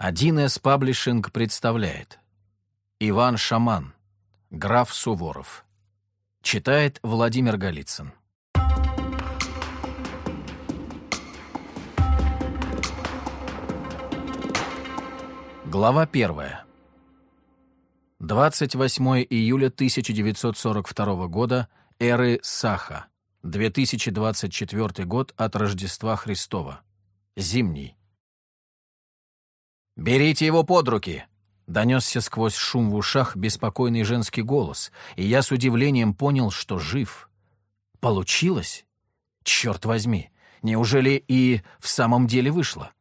1С Паблишинг представляет Иван Шаман, граф Суворов. Читает Владимир Голицын. Глава первая. 28 июля 1942 года, эры Саха, 2024 год от Рождества Христова. Зимний. «Берите его под руки!» Донесся сквозь шум в ушах беспокойный женский голос, и я с удивлением понял, что жив. Получилось? Черт возьми, неужели и в самом деле вышло?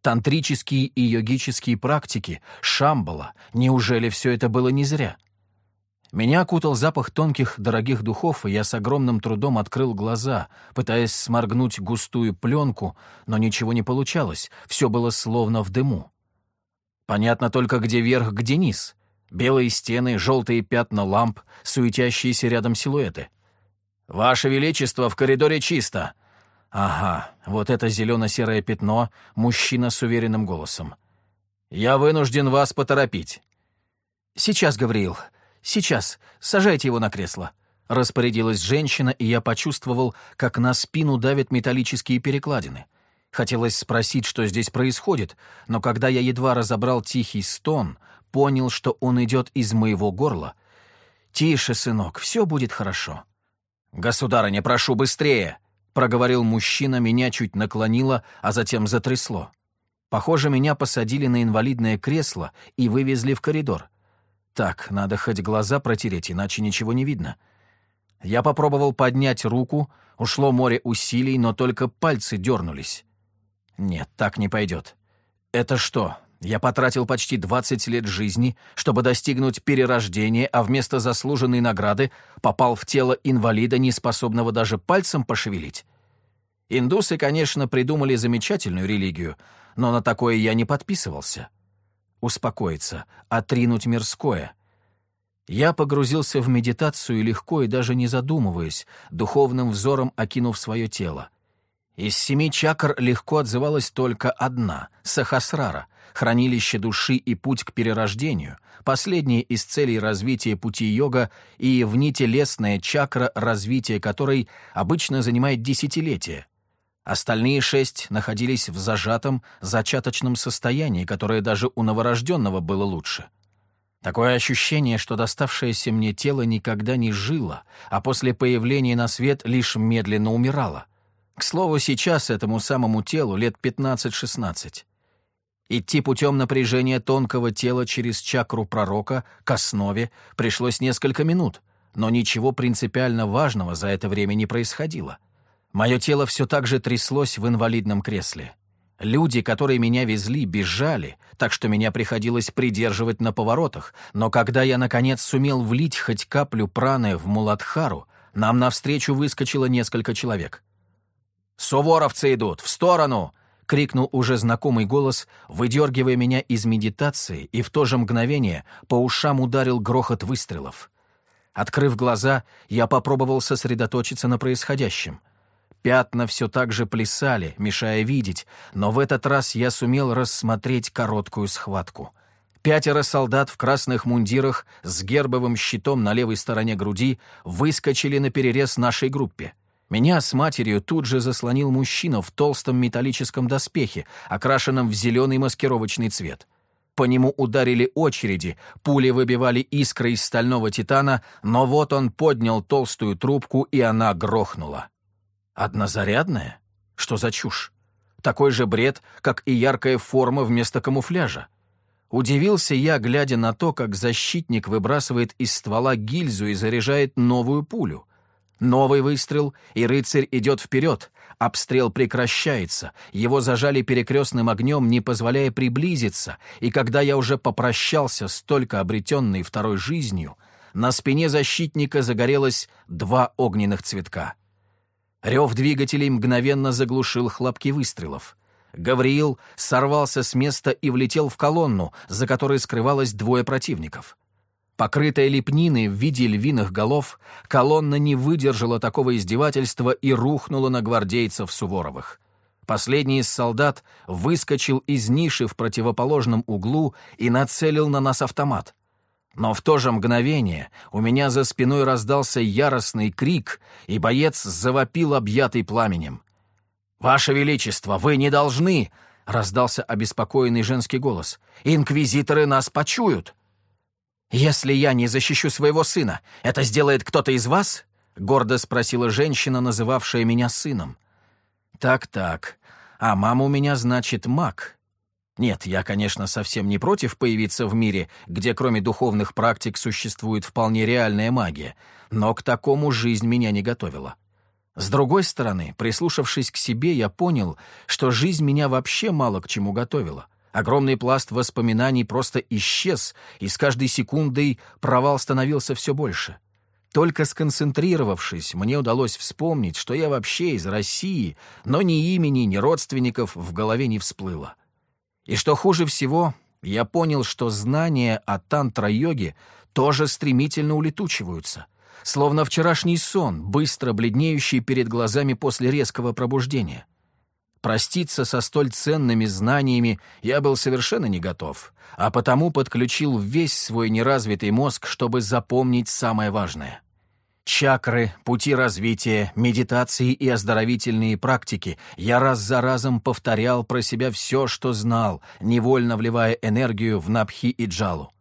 Тантрические и йогические практики, шамбала, неужели все это было не зря? Меня окутал запах тонких, дорогих духов, и я с огромным трудом открыл глаза, пытаясь сморгнуть густую пленку, но ничего не получалось, все было словно в дыму. Понятно только, где верх, где низ. Белые стены, желтые пятна ламп, суетящиеся рядом силуэты. «Ваше Величество, в коридоре чисто!» «Ага, вот это зелено-серое пятно, мужчина с уверенным голосом. Я вынужден вас поторопить». «Сейчас, Гавриил, сейчас, сажайте его на кресло», — распорядилась женщина, и я почувствовал, как на спину давят металлические перекладины — Хотелось спросить, что здесь происходит, но когда я едва разобрал тихий стон, понял, что он идет из моего горла. «Тише, сынок, все будет хорошо». «Государыня, прошу, быстрее!» — проговорил мужчина, меня чуть наклонило, а затем затрясло. Похоже, меня посадили на инвалидное кресло и вывезли в коридор. Так, надо хоть глаза протереть, иначе ничего не видно. Я попробовал поднять руку, ушло море усилий, но только пальцы дернулись. Нет, так не пойдет. Это что, я потратил почти 20 лет жизни, чтобы достигнуть перерождения, а вместо заслуженной награды попал в тело инвалида, не способного даже пальцем пошевелить? Индусы, конечно, придумали замечательную религию, но на такое я не подписывался. Успокоиться, отринуть мирское. Я погрузился в медитацию легко и даже не задумываясь, духовным взором окинув свое тело. Из семи чакр легко отзывалась только одна — Сахасрара, хранилище души и путь к перерождению, последняя из целей развития пути йога и внетелесная чакра, развитие которой обычно занимает десятилетия. Остальные шесть находились в зажатом, зачаточном состоянии, которое даже у новорожденного было лучше. Такое ощущение, что доставшееся мне тело никогда не жило, а после появления на свет лишь медленно умирало — к слову, сейчас этому самому телу лет 15-16. Идти путем напряжения тонкого тела через чакру пророка к основе пришлось несколько минут, но ничего принципиально важного за это время не происходило. Мое тело все так же тряслось в инвалидном кресле. Люди, которые меня везли, бежали, так что меня приходилось придерживать на поворотах, но когда я, наконец, сумел влить хоть каплю праны в Муладхару, нам навстречу выскочило несколько человек. «Суворовцы идут! В сторону!» — крикнул уже знакомый голос, выдергивая меня из медитации, и в то же мгновение по ушам ударил грохот выстрелов. Открыв глаза, я попробовал сосредоточиться на происходящем. Пятна все так же плясали, мешая видеть, но в этот раз я сумел рассмотреть короткую схватку. Пятеро солдат в красных мундирах с гербовым щитом на левой стороне груди выскочили на перерез нашей группе. Меня с матерью тут же заслонил мужчина в толстом металлическом доспехе, окрашенном в зеленый маскировочный цвет. По нему ударили очереди, пули выбивали искры из стального титана, но вот он поднял толстую трубку, и она грохнула. Однозарядная? Что за чушь? Такой же бред, как и яркая форма вместо камуфляжа. Удивился я, глядя на то, как защитник выбрасывает из ствола гильзу и заряжает новую пулю. Новый выстрел, и рыцарь идет вперед. Обстрел прекращается. Его зажали перекрестным огнем, не позволяя приблизиться, и когда я уже попрощался с только обретенной второй жизнью, на спине защитника загорелось два огненных цветка. Рев двигателей мгновенно заглушил хлопки выстрелов. Гавриил сорвался с места и влетел в колонну, за которой скрывалось двое противников. Покрытая лепниной в виде львиных голов, колонна не выдержала такого издевательства и рухнула на гвардейцев Суворовых. Последний из солдат выскочил из ниши в противоположном углу и нацелил на нас автомат. Но в то же мгновение у меня за спиной раздался яростный крик, и боец завопил, объятый пламенем. «Ваше Величество, вы не должны!» — раздался обеспокоенный женский голос. «Инквизиторы нас почуют!» «Если я не защищу своего сына, это сделает кто-то из вас?» — гордо спросила женщина, называвшая меня сыном. «Так-так, а мама у меня, значит, маг. Нет, я, конечно, совсем не против появиться в мире, где кроме духовных практик существует вполне реальная магия, но к такому жизнь меня не готовила. С другой стороны, прислушавшись к себе, я понял, что жизнь меня вообще мало к чему готовила. Огромный пласт воспоминаний просто исчез, и с каждой секундой провал становился все больше. Только сконцентрировавшись, мне удалось вспомнить, что я вообще из России, но ни имени, ни родственников в голове не всплыло. И что хуже всего, я понял, что знания о тантра-йоге тоже стремительно улетучиваются, словно вчерашний сон, быстро бледнеющий перед глазами после резкого пробуждения. Проститься со столь ценными знаниями я был совершенно не готов, а потому подключил весь свой неразвитый мозг, чтобы запомнить самое важное. Чакры, пути развития, медитации и оздоровительные практики я раз за разом повторял про себя все, что знал, невольно вливая энергию в Напхи и Джалу.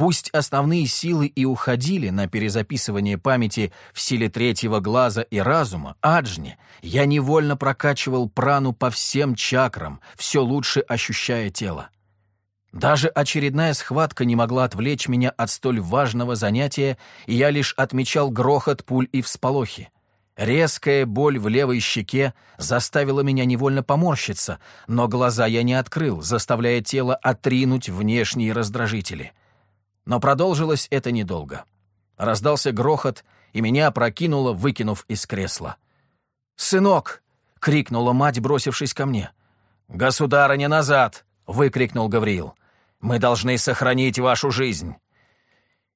Пусть основные силы и уходили на перезаписывание памяти в силе третьего глаза и разума, аджни, я невольно прокачивал прану по всем чакрам, все лучше ощущая тело. Даже очередная схватка не могла отвлечь меня от столь важного занятия, и я лишь отмечал грохот пуль и всполохи. Резкая боль в левой щеке заставила меня невольно поморщиться, но глаза я не открыл, заставляя тело отринуть внешние раздражители. Но продолжилось это недолго. Раздался грохот, и меня опрокинуло, выкинув из кресла. «Сынок!» — крикнула мать, бросившись ко мне. «Государыня, назад!» — выкрикнул Гавриил. «Мы должны сохранить вашу жизнь!»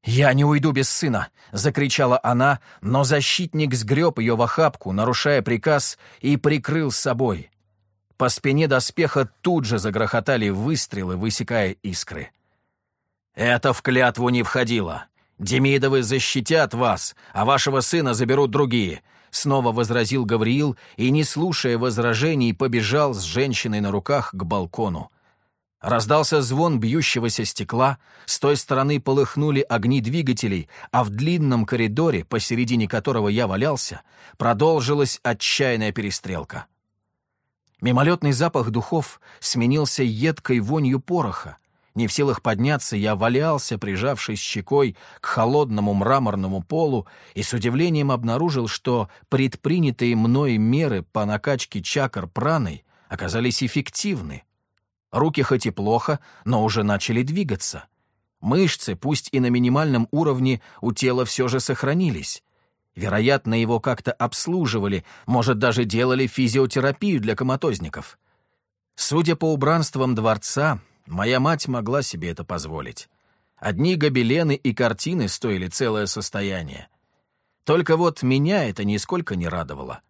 «Я не уйду без сына!» — закричала она, но защитник сгреб ее в охапку, нарушая приказ, и прикрыл с собой. По спине доспеха тут же загрохотали выстрелы, высекая искры. «Это в клятву не входило. Демидовы защитят вас, а вашего сына заберут другие», — снова возразил Гавриил и, не слушая возражений, побежал с женщиной на руках к балкону. Раздался звон бьющегося стекла, с той стороны полыхнули огни двигателей, а в длинном коридоре, посередине которого я валялся, продолжилась отчаянная перестрелка. Мимолетный запах духов сменился едкой вонью пороха, не в силах подняться, я валялся, прижавшись щекой к холодному мраморному полу, и с удивлением обнаружил, что предпринятые мной меры по накачке чакр праной оказались эффективны. Руки хоть и плохо, но уже начали двигаться. Мышцы, пусть и на минимальном уровне, у тела все же сохранились. Вероятно, его как-то обслуживали, может, даже делали физиотерапию для коматозников. Судя по убранствам дворца, Моя мать могла себе это позволить. Одни гобелены и картины стоили целое состояние. Только вот меня это нисколько не радовало.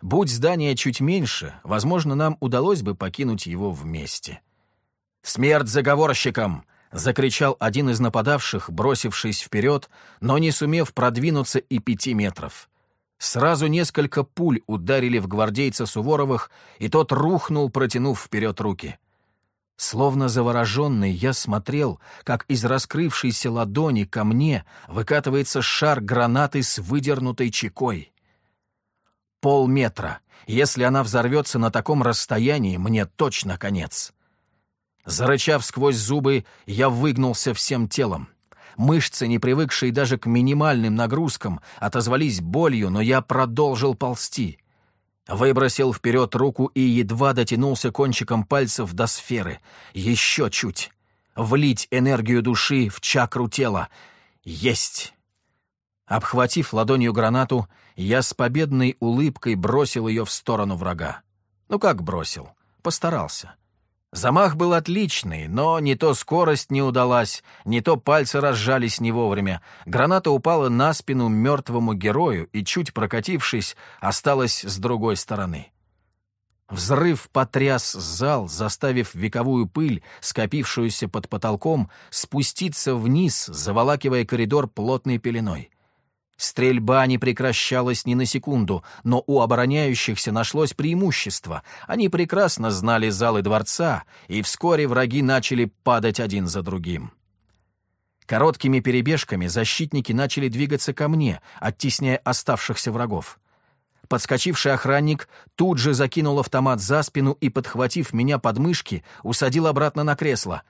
Будь здание чуть меньше, возможно, нам удалось бы покинуть его вместе. «Смерть заговорщикам!» — закричал один из нападавших, бросившись вперед, но не сумев продвинуться и пяти метров. Сразу несколько пуль ударили в гвардейца Суворовых, и тот рухнул, протянув вперед руки. Словно завороженный, я смотрел, как из раскрывшейся ладони ко мне выкатывается шар гранаты с выдернутой чекой. Полметра. Если она взорвется на таком расстоянии, мне точно конец. Зарычав сквозь зубы, я выгнулся всем телом. Мышцы, не привыкшие даже к минимальным нагрузкам, отозвались болью, но я продолжил ползти. Выбросил вперед руку и едва дотянулся кончиком пальцев до сферы. Еще чуть. Влить энергию души в чакру тела. Есть. Обхватив ладонью гранату, я с победной улыбкой бросил ее в сторону врага. Ну как бросил? Постарался. Замах был отличный, но не то скорость не удалась, не то пальцы разжались не вовремя. Граната упала на спину мертвому герою и, чуть прокатившись, осталась с другой стороны. Взрыв потряс зал, заставив вековую пыль, скопившуюся под потолком, спуститься вниз, заволакивая коридор плотной пеленой. Стрельба не прекращалась ни на секунду, но у обороняющихся нашлось преимущество. Они прекрасно знали залы дворца, и вскоре враги начали падать один за другим. Короткими перебежками защитники начали двигаться ко мне, оттесняя оставшихся врагов. Подскочивший охранник тут же закинул автомат за спину и, подхватив меня под мышки, усадил обратно на кресло.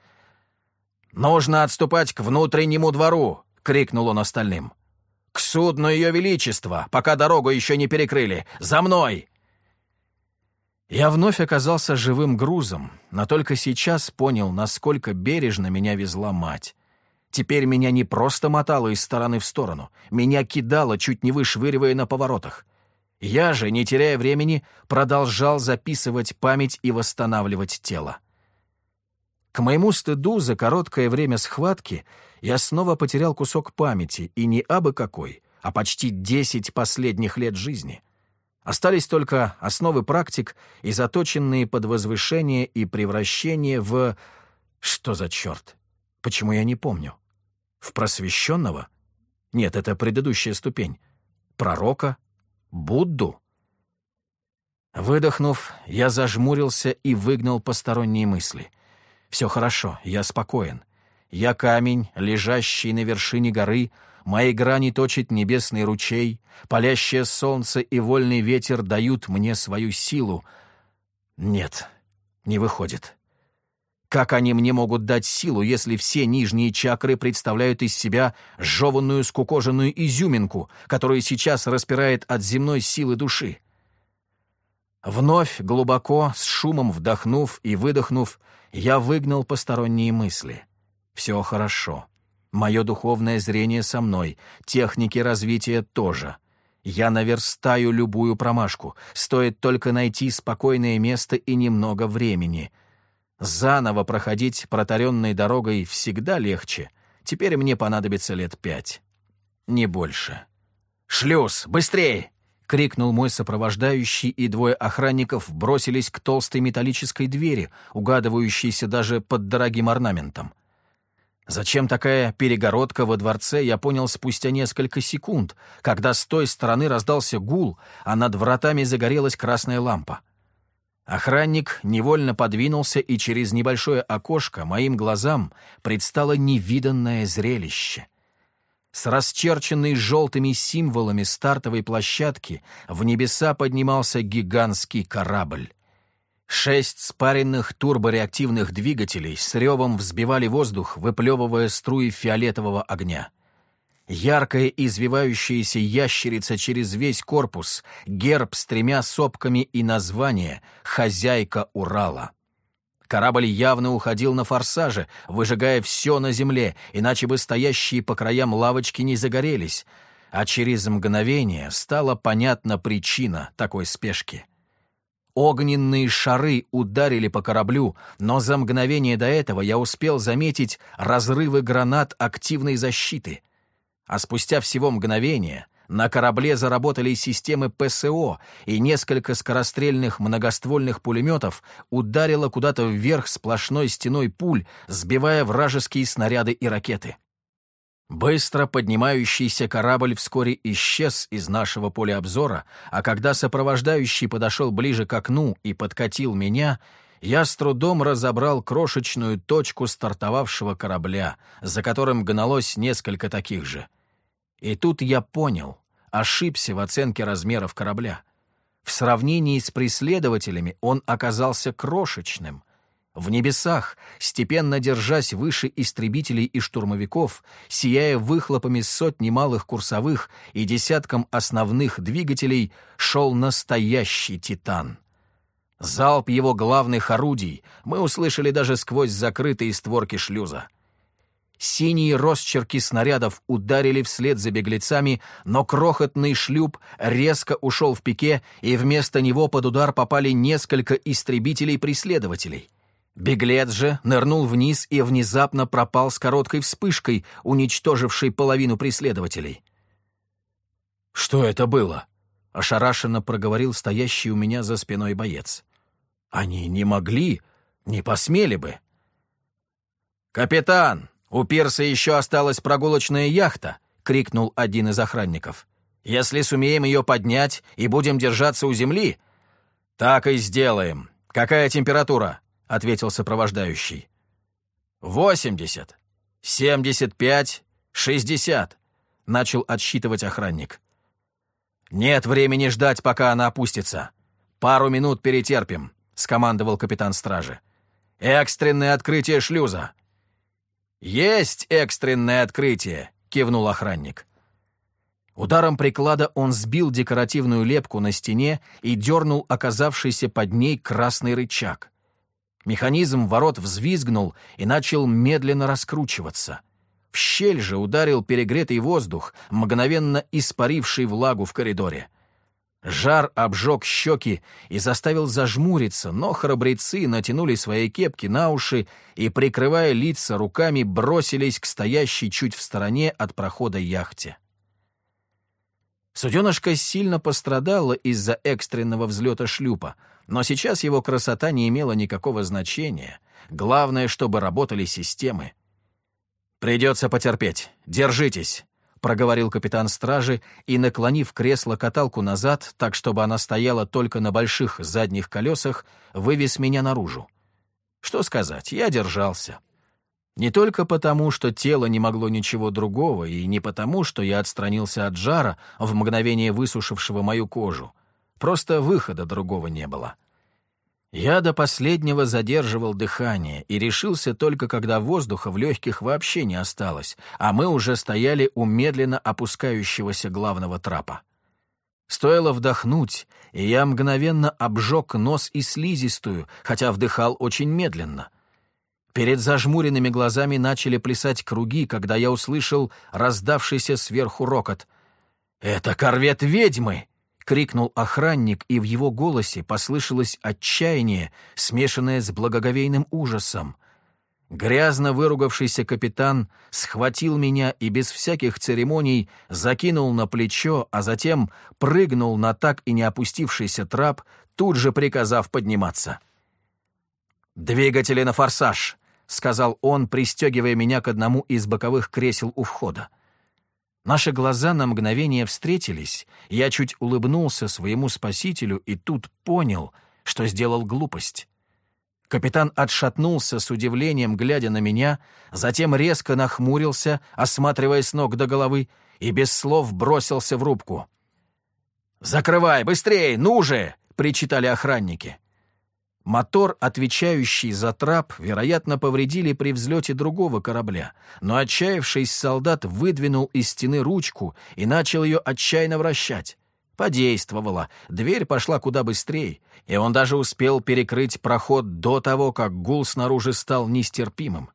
«Нужно отступать к внутреннему двору!» — крикнул он остальным. «К судну Ее Величества, пока дорогу еще не перекрыли! За мной!» Я вновь оказался живым грузом, но только сейчас понял, насколько бережно меня везла мать. Теперь меня не просто мотало из стороны в сторону, меня кидало, чуть не вышвыривая на поворотах. Я же, не теряя времени, продолжал записывать память и восстанавливать тело. К моему стыду за короткое время схватки я снова потерял кусок памяти, и не абы какой, а почти десять последних лет жизни. Остались только основы практик и заточенные под возвышение и превращение в... Что за черт? Почему я не помню? В просвещенного? Нет, это предыдущая ступень. Пророка? Будду? Выдохнув, я зажмурился и выгнал посторонние мысли. Все хорошо, я спокоен. Я камень, лежащий на вершине горы, мои грани точит небесный ручей, палящее солнце и вольный ветер дают мне свою силу. Нет, не выходит. Как они мне могут дать силу, если все нижние чакры представляют из себя жеванную скукоженную изюминку, которая сейчас распирает от земной силы души? Вновь глубоко, с шумом вдохнув и выдохнув, я выгнал посторонние мысли. Все хорошо. Мое духовное зрение со мной, техники развития тоже. Я наверстаю любую промашку, стоит только найти спокойное место и немного времени — Заново проходить протаренной дорогой всегда легче. Теперь мне понадобится лет пять. Не больше. «Шлюз! Быстрее!» — крикнул мой сопровождающий, и двое охранников бросились к толстой металлической двери, угадывающейся даже под дорогим орнаментом. Зачем такая перегородка во дворце, я понял спустя несколько секунд, когда с той стороны раздался гул, а над вратами загорелась красная лампа. Охранник невольно подвинулся, и через небольшое окошко моим глазам предстало невиданное зрелище. С расчерченной желтыми символами стартовой площадки в небеса поднимался гигантский корабль. Шесть спаренных турбореактивных двигателей с ревом взбивали воздух, выплевывая струи фиолетового огня. Яркая извивающаяся ящерица через весь корпус, герб с тремя сопками и название «Хозяйка Урала». Корабль явно уходил на форсаже, выжигая все на земле, иначе бы стоящие по краям лавочки не загорелись, а через мгновение стала понятна причина такой спешки. Огненные шары ударили по кораблю, но за мгновение до этого я успел заметить разрывы гранат активной защиты — а спустя всего мгновение на корабле заработали системы ПСО, и несколько скорострельных многоствольных пулеметов ударило куда-то вверх сплошной стеной пуль, сбивая вражеские снаряды и ракеты. Быстро поднимающийся корабль вскоре исчез из нашего поля обзора, а когда сопровождающий подошел ближе к окну и подкатил меня, я с трудом разобрал крошечную точку стартовавшего корабля, за которым гналось несколько таких же. И тут я понял, ошибся в оценке размеров корабля. В сравнении с преследователями он оказался крошечным. В небесах, степенно держась выше истребителей и штурмовиков, сияя выхлопами сотни малых курсовых и десятком основных двигателей, шел настоящий «Титан». Залп его главных орудий мы услышали даже сквозь закрытые створки шлюза. Синие росчерки снарядов ударили вслед за беглецами, но крохотный шлюп резко ушел в пике, и вместо него под удар попали несколько истребителей-преследователей. Беглец же нырнул вниз и внезапно пропал с короткой вспышкой, уничтожившей половину преследователей. «Что это было?» — ошарашенно проговорил стоящий у меня за спиной боец. Они не могли, не посмели бы. «Капитан, у пирса еще осталась прогулочная яхта!» — крикнул один из охранников. «Если сумеем ее поднять и будем держаться у земли...» «Так и сделаем. Какая температура?» — ответил сопровождающий. «Восемьдесят, семьдесят пять, шестьдесят», — начал отсчитывать охранник. «Нет времени ждать, пока она опустится. Пару минут перетерпим», — скомандовал капитан стражи. «Экстренное открытие шлюза». «Есть экстренное открытие», — кивнул охранник. Ударом приклада он сбил декоративную лепку на стене и дернул оказавшийся под ней красный рычаг. Механизм ворот взвизгнул и начал медленно раскручиваться. В щель же ударил перегретый воздух, мгновенно испаривший влагу в коридоре. Жар обжег щеки и заставил зажмуриться, но храбрецы натянули свои кепки на уши и, прикрывая лица руками, бросились к стоящей чуть в стороне от прохода яхте. Суденышко сильно пострадало из-за экстренного взлета шлюпа, но сейчас его красота не имела никакого значения. Главное, чтобы работали системы. «Придется потерпеть. Держитесь!» проговорил капитан стражи и, наклонив кресло-каталку назад, так чтобы она стояла только на больших задних колесах, вывез меня наружу. Что сказать, я держался. Не только потому, что тело не могло ничего другого, и не потому, что я отстранился от жара, в мгновение высушившего мою кожу. Просто выхода другого не было. Я до последнего задерживал дыхание и решился только, когда воздуха в легких вообще не осталось, а мы уже стояли у медленно опускающегося главного трапа. Стоило вдохнуть, и я мгновенно обжег нос и слизистую, хотя вдыхал очень медленно. Перед зажмуренными глазами начали плясать круги, когда я услышал раздавшийся сверху рокот. «Это корвет ведьмы!» — крикнул охранник, и в его голосе послышалось отчаяние, смешанное с благоговейным ужасом. Грязно выругавшийся капитан схватил меня и без всяких церемоний закинул на плечо, а затем прыгнул на так и не опустившийся трап, тут же приказав подниматься. «Двигатели на форсаж!» — сказал он, пристегивая меня к одному из боковых кресел у входа. Наши глаза на мгновение встретились, я чуть улыбнулся своему спасителю и тут понял, что сделал глупость. Капитан отшатнулся с удивлением, глядя на меня, затем резко нахмурился, осматривая с ног до головы, и без слов бросился в рубку. «Закрывай, быстрее, ну же!» — причитали охранники. Мотор, отвечающий за трап, вероятно, повредили при взлете другого корабля, но отчаявшийся солдат выдвинул из стены ручку и начал ее отчаянно вращать. Подействовало, дверь пошла куда быстрее, и он даже успел перекрыть проход до того, как гул снаружи стал нестерпимым.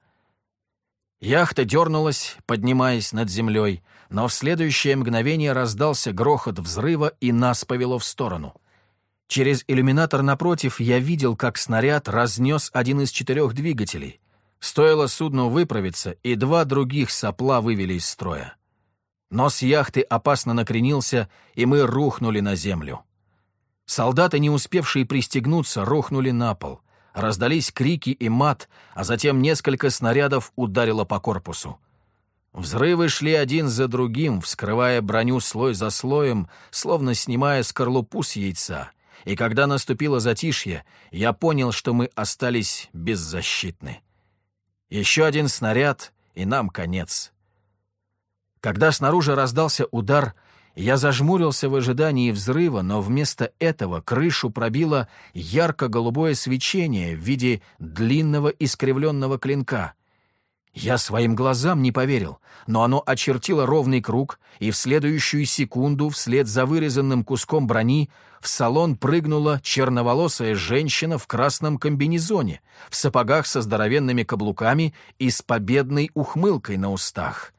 Яхта дернулась, поднимаясь над землей, но в следующее мгновение раздался грохот взрыва, и нас повело в сторону — Через иллюминатор напротив я видел, как снаряд разнес один из четырех двигателей. Стоило судну выправиться, и два других сопла вывели из строя. Нос яхты опасно накренился, и мы рухнули на землю. Солдаты, не успевшие пристегнуться, рухнули на пол. Раздались крики и мат, а затем несколько снарядов ударило по корпусу. Взрывы шли один за другим, вскрывая броню слой за слоем, словно снимая скорлупу с яйца — и когда наступило затишье, я понял, что мы остались беззащитны. Еще один снаряд, и нам конец. Когда снаружи раздался удар, я зажмурился в ожидании взрыва, но вместо этого крышу пробило ярко-голубое свечение в виде длинного искривленного клинка. Я своим глазам не поверил, но оно очертило ровный круг, и в следующую секунду, вслед за вырезанным куском брони, в салон прыгнула черноволосая женщина в красном комбинезоне, в сапогах со здоровенными каблуками и с победной ухмылкой на устах.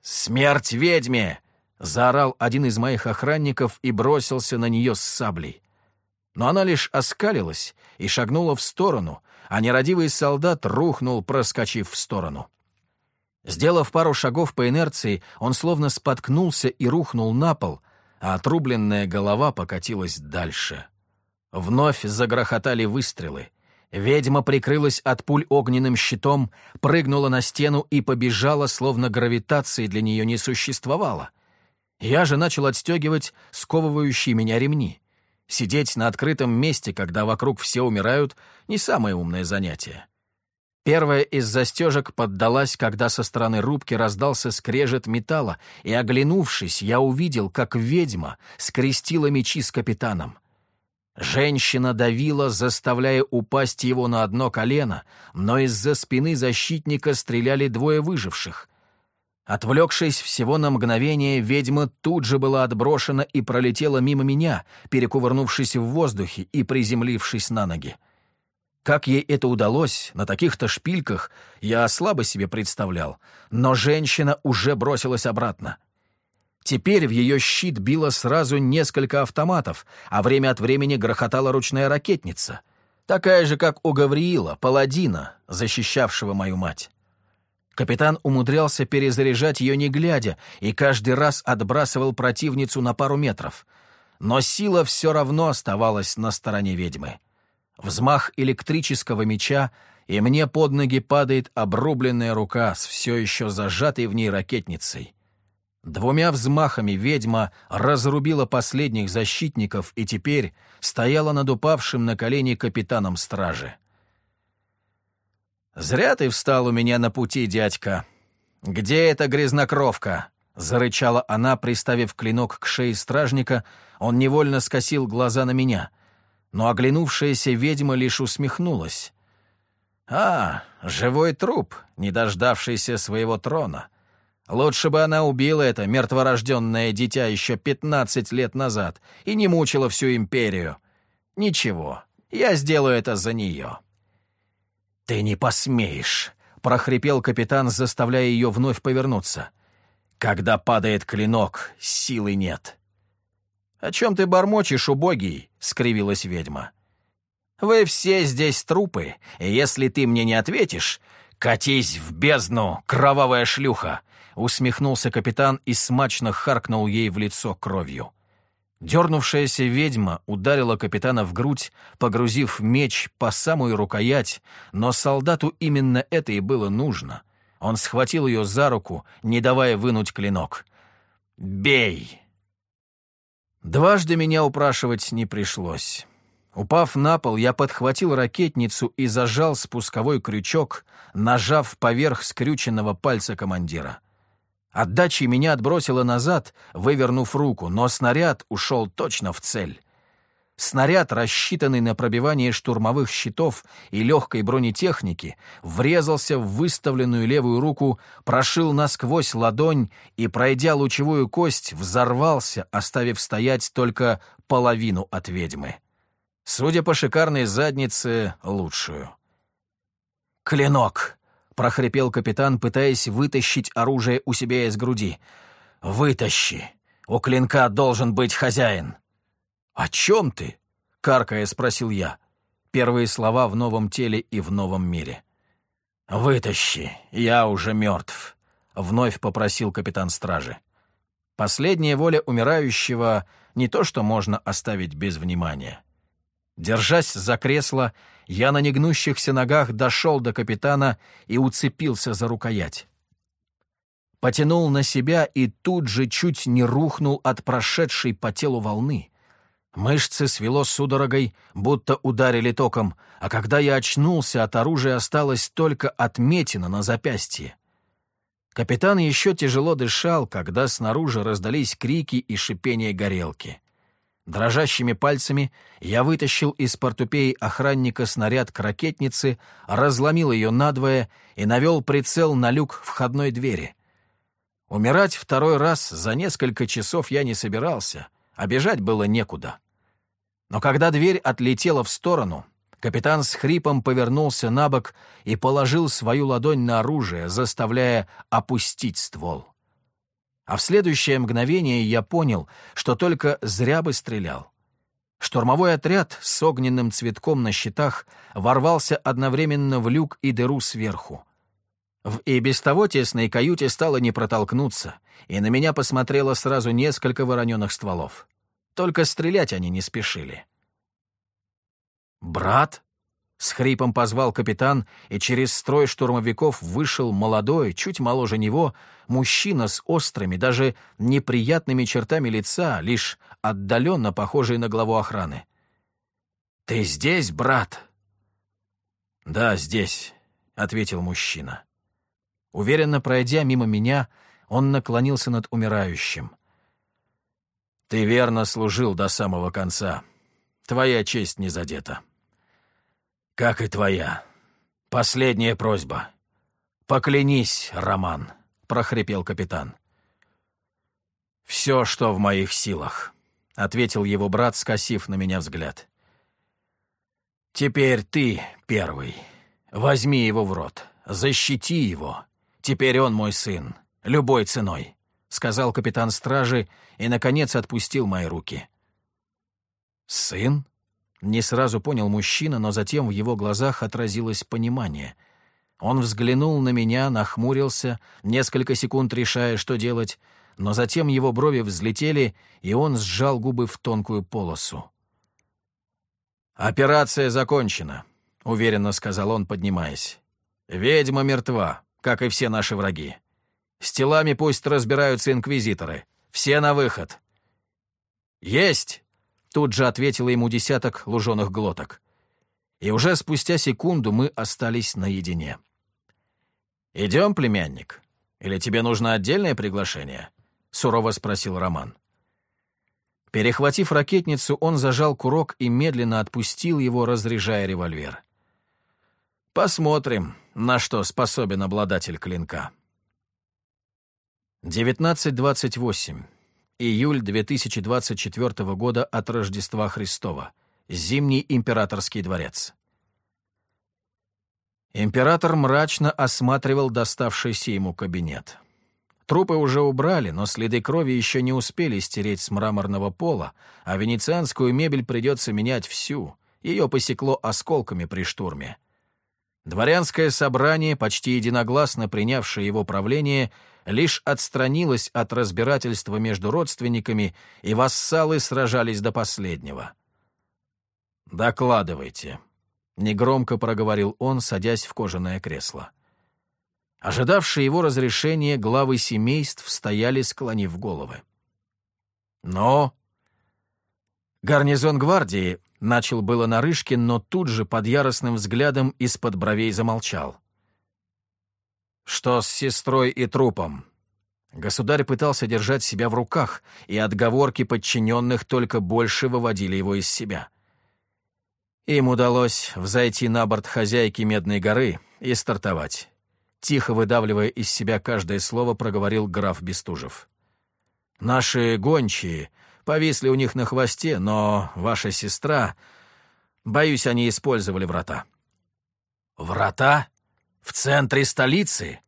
«Смерть ведьме!» — заорал один из моих охранников и бросился на нее с саблей. Но она лишь оскалилась и шагнула в сторону, а нерадивый солдат рухнул, проскочив в сторону. Сделав пару шагов по инерции, он словно споткнулся и рухнул на пол, а отрубленная голова покатилась дальше. Вновь загрохотали выстрелы. Ведьма прикрылась от пуль огненным щитом, прыгнула на стену и побежала, словно гравитации для нее не существовало. Я же начал отстегивать сковывающие меня ремни. Сидеть на открытом месте, когда вокруг все умирают, не самое умное занятие. Первая из застежек поддалась, когда со стороны рубки раздался скрежет металла, и, оглянувшись, я увидел, как ведьма скрестила мечи с капитаном. Женщина давила, заставляя упасть его на одно колено, но из-за спины защитника стреляли двое выживших. Отвлекшись всего на мгновение, ведьма тут же была отброшена и пролетела мимо меня, перекувырнувшись в воздухе и приземлившись на ноги. Как ей это удалось, на таких-то шпильках, я слабо себе представлял, но женщина уже бросилась обратно. Теперь в ее щит било сразу несколько автоматов, а время от времени грохотала ручная ракетница, такая же, как у Гавриила, паладина, защищавшего мою мать. Капитан умудрялся перезаряжать ее не глядя и каждый раз отбрасывал противницу на пару метров. Но сила все равно оставалась на стороне ведьмы. Взмах электрического меча, и мне под ноги падает обрубленная рука с все еще зажатой в ней ракетницей. Двумя взмахами ведьма разрубила последних защитников и теперь стояла над упавшим на колени капитаном стражи. «Зря ты встал у меня на пути, дядька. Где эта грязнокровка?» — зарычала она, приставив клинок к шее стражника. Он невольно скосил глаза на меня. Но оглянувшаяся ведьма лишь усмехнулась. «А, живой труп, не дождавшийся своего трона. Лучше бы она убила это мертворожденное дитя еще пятнадцать лет назад и не мучила всю империю. Ничего, я сделаю это за нее». «Ты не посмеешь!» — прохрипел капитан, заставляя ее вновь повернуться. «Когда падает клинок, силы нет». «О чем ты бормочешь, убогий?» — скривилась ведьма. «Вы все здесь трупы, и если ты мне не ответишь, катись в бездну, кровавая шлюха!» — усмехнулся капитан и смачно харкнул ей в лицо кровью. Дернувшаяся ведьма ударила капитана в грудь, погрузив меч по самую рукоять, но солдату именно это и было нужно. Он схватил ее за руку, не давая вынуть клинок. «Бей!» Дважды меня упрашивать не пришлось. Упав на пол, я подхватил ракетницу и зажал спусковой крючок, нажав поверх скрюченного пальца командира. Отдачи меня отбросило назад, вывернув руку, но снаряд ушел точно в цель. Снаряд, рассчитанный на пробивание штурмовых щитов и легкой бронетехники, врезался в выставленную левую руку, прошил насквозь ладонь и, пройдя лучевую кость, взорвался, оставив стоять только половину от ведьмы. Судя по шикарной заднице, лучшую. «Клинок!» Прохрипел капитан, пытаясь вытащить оружие у себя из груди. «Вытащи! У клинка должен быть хозяин!» «О чем ты?» — каркая спросил я. Первые слова в новом теле и в новом мире. «Вытащи, я уже мертв», — вновь попросил капитан стражи. Последняя воля умирающего не то, что можно оставить без внимания. Держась за кресло, я на негнущихся ногах дошел до капитана и уцепился за рукоять. Потянул на себя и тут же чуть не рухнул от прошедшей по телу волны. Мышцы свело судорогой, будто ударили током, а когда я очнулся, от оружия осталось только отметина на запястье. Капитан еще тяжело дышал, когда снаружи раздались крики и шипение горелки. Дрожащими пальцами я вытащил из портупеи охранника снаряд к ракетнице, разломил ее надвое и навел прицел на люк входной двери. Умирать второй раз за несколько часов я не собирался, а бежать было некуда. Но когда дверь отлетела в сторону, капитан с хрипом повернулся на бок и положил свою ладонь на оружие, заставляя опустить ствол. А в следующее мгновение я понял, что только зря бы стрелял. Штурмовой отряд с огненным цветком на щитах ворвался одновременно в люк и дыру сверху. В и без того тесной каюте стало не протолкнуться, и на меня посмотрело сразу несколько вороненых стволов. Только стрелять они не спешили. «Брат?» — с хрипом позвал капитан, и через строй штурмовиков вышел молодой, чуть моложе него, мужчина с острыми, даже неприятными чертами лица, лишь отдаленно похожий на главу охраны. «Ты здесь, брат?» «Да, здесь», — ответил мужчина. Уверенно пройдя мимо меня, он наклонился над умирающим. «Ты верно служил до самого конца. Твоя честь не задета». «Как и твоя. Последняя просьба. Поклянись, Роман», — прохрипел капитан. «Все, что в моих силах», — ответил его брат, скосив на меня взгляд. «Теперь ты первый. Возьми его в рот, защити его. Теперь он мой сын, любой ценой», — сказал капитан стражи и, наконец, отпустил мои руки. «Сын?» — не сразу понял мужчина, но затем в его глазах отразилось понимание. Он взглянул на меня, нахмурился, несколько секунд решая, что делать, но затем его брови взлетели, и он сжал губы в тонкую полосу. «Операция закончена», — уверенно сказал он, поднимаясь. «Ведьма мертва, как и все наши враги. С телами пусть разбираются инквизиторы. Все на выход». «Есть!» — тут же ответила ему десяток луженых глоток. И уже спустя секунду мы остались наедине. «Идем, племянник? Или тебе нужно отдельное приглашение?» — сурово спросил Роман. Перехватив ракетницу, он зажал курок и медленно отпустил его, разряжая револьвер. «Посмотрим, на что способен обладатель клинка». 19.28. Июль 2024 года от Рождества Христова. Зимний императорский дворец. Император мрачно осматривал доставшийся ему кабинет. Трупы уже убрали, но следы крови еще не успели стереть с мраморного пола, а венецианскую мебель придется менять всю. Ее посекло осколками при штурме. Дворянское собрание, почти единогласно принявшее его правление, лишь отстранилось от разбирательства между родственниками, и вассалы сражались до последнего. «Докладывайте», — негромко проговорил он, садясь в кожаное кресло. Ожидавшие его разрешения главы семейств стояли, склонив головы. «Но...» Гарнизон гвардии начал было Нарышкин, но тут же под яростным взглядом из-под бровей замолчал. «Что с сестрой и трупом?» Государь пытался держать себя в руках, и отговорки подчиненных только больше выводили его из себя. Им удалось взойти на борт хозяйки Медной горы и стартовать. Тихо выдавливая из себя каждое слово, проговорил граф Бестужев. «Наши гончие повисли у них на хвосте, но ваша сестра... Боюсь, они использовали врата». «Врата? В центре столицы?»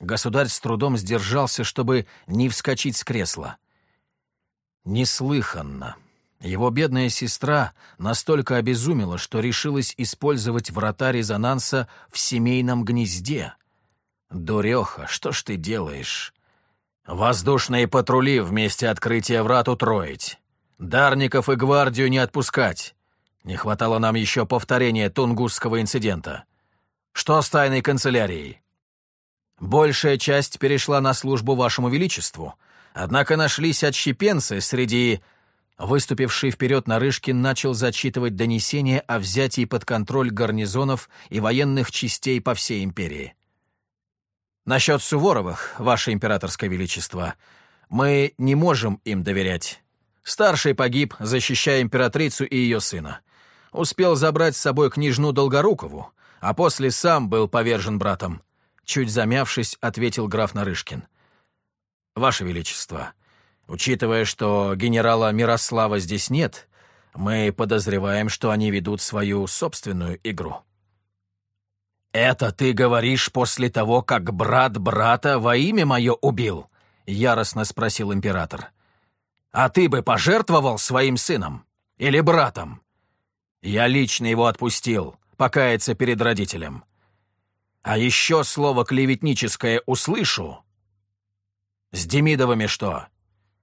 Государь с трудом сдержался, чтобы не вскочить с кресла. «Неслыханно. Его бедная сестра настолько обезумела, что решилась использовать врата резонанса в семейном гнезде. «Дуреха, что ж ты делаешь?» «Воздушные патрули вместе открытия врат утроить. Дарников и гвардию не отпускать. Не хватало нам еще повторения тунгусского инцидента. Что с тайной канцелярией?» «Большая часть перешла на службу вашему величеству, однако нашлись отщепенцы среди...» Выступивший вперед Нарышкин начал зачитывать донесения о взятии под контроль гарнизонов и военных частей по всей империи. Насчет Суворовых, Ваше Императорское Величество, мы не можем им доверять. Старший погиб, защищая императрицу и ее сына. Успел забрать с собой княжну Долгорукову, а после сам был повержен братом. Чуть замявшись, ответил граф Нарышкин. «Ваше Величество, учитывая, что генерала Мирослава здесь нет, мы подозреваем, что они ведут свою собственную игру». «Это ты говоришь после того, как брат брата во имя мое убил?» — яростно спросил император. «А ты бы пожертвовал своим сыном? Или братом?» «Я лично его отпустил, покаяться перед родителем. А еще слово клеветническое услышу. С Демидовыми что?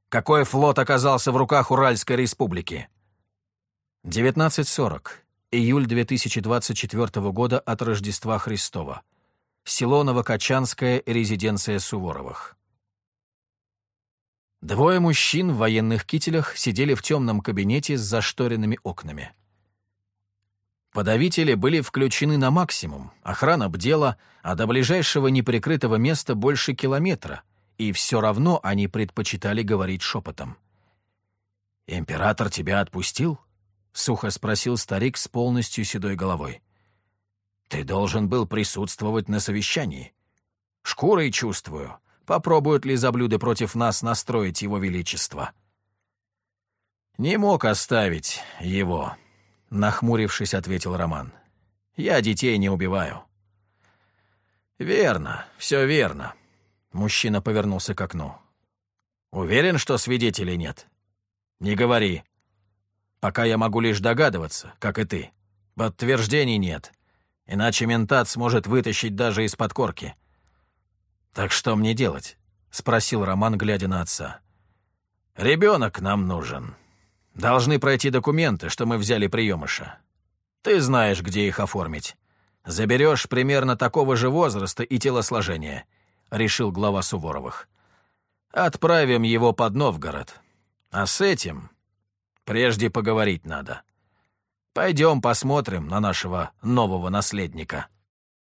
Какой флот оказался в руках Уральской республики?» 19.40. Июль 2024 года от Рождества Христова. Село Новокачанское, резиденция Суворовых. Двое мужчин в военных кителях сидели в темном кабинете с зашторенными окнами. Подавители были включены на максимум, охрана бдела, а до ближайшего неприкрытого места больше километра, и все равно они предпочитали говорить шепотом. «Император тебя отпустил?» — сухо спросил старик с полностью седой головой. «Ты должен был присутствовать на совещании. Шкурой чувствую, попробуют ли заблюды против нас настроить его величество». «Не мог оставить его», — нахмурившись, ответил Роман. «Я детей не убиваю». «Верно, все верно». Мужчина повернулся к окну. «Уверен, что свидетелей нет?» «Не говори. Пока я могу лишь догадываться, как и ты. Подтверждений нет. Иначе ментат сможет вытащить даже из-под корки». «Так что мне делать?» — спросил Роман, глядя на отца. «Ребенок нам нужен», Должны пройти документы, что мы взяли приемыша. Ты знаешь, где их оформить. Заберешь примерно такого же возраста и телосложения», — решил глава Суворовых. «Отправим его под Новгород. А с этим прежде поговорить надо. Пойдем посмотрим на нашего нового наследника».